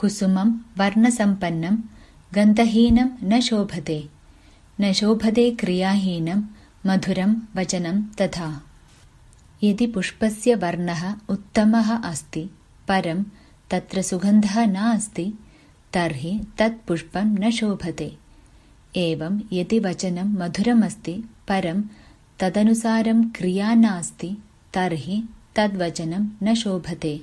कुसुमं वर्णसम्पन्नं गन्धहीनं न शोभते न शोभते क्रियाहीनं मधुरं वचनं तथा यदि पुष्पस्य वर्णः उत्तमः अस्ति परं तत्र सुगन्धः नास्ति तर्हि तत् पुष्पं न शोभते एवं यदि वचनं मधुरमस्ति परं तदनुसारं क्रिया नास्ति तर्हि तद्वचनं न शोभते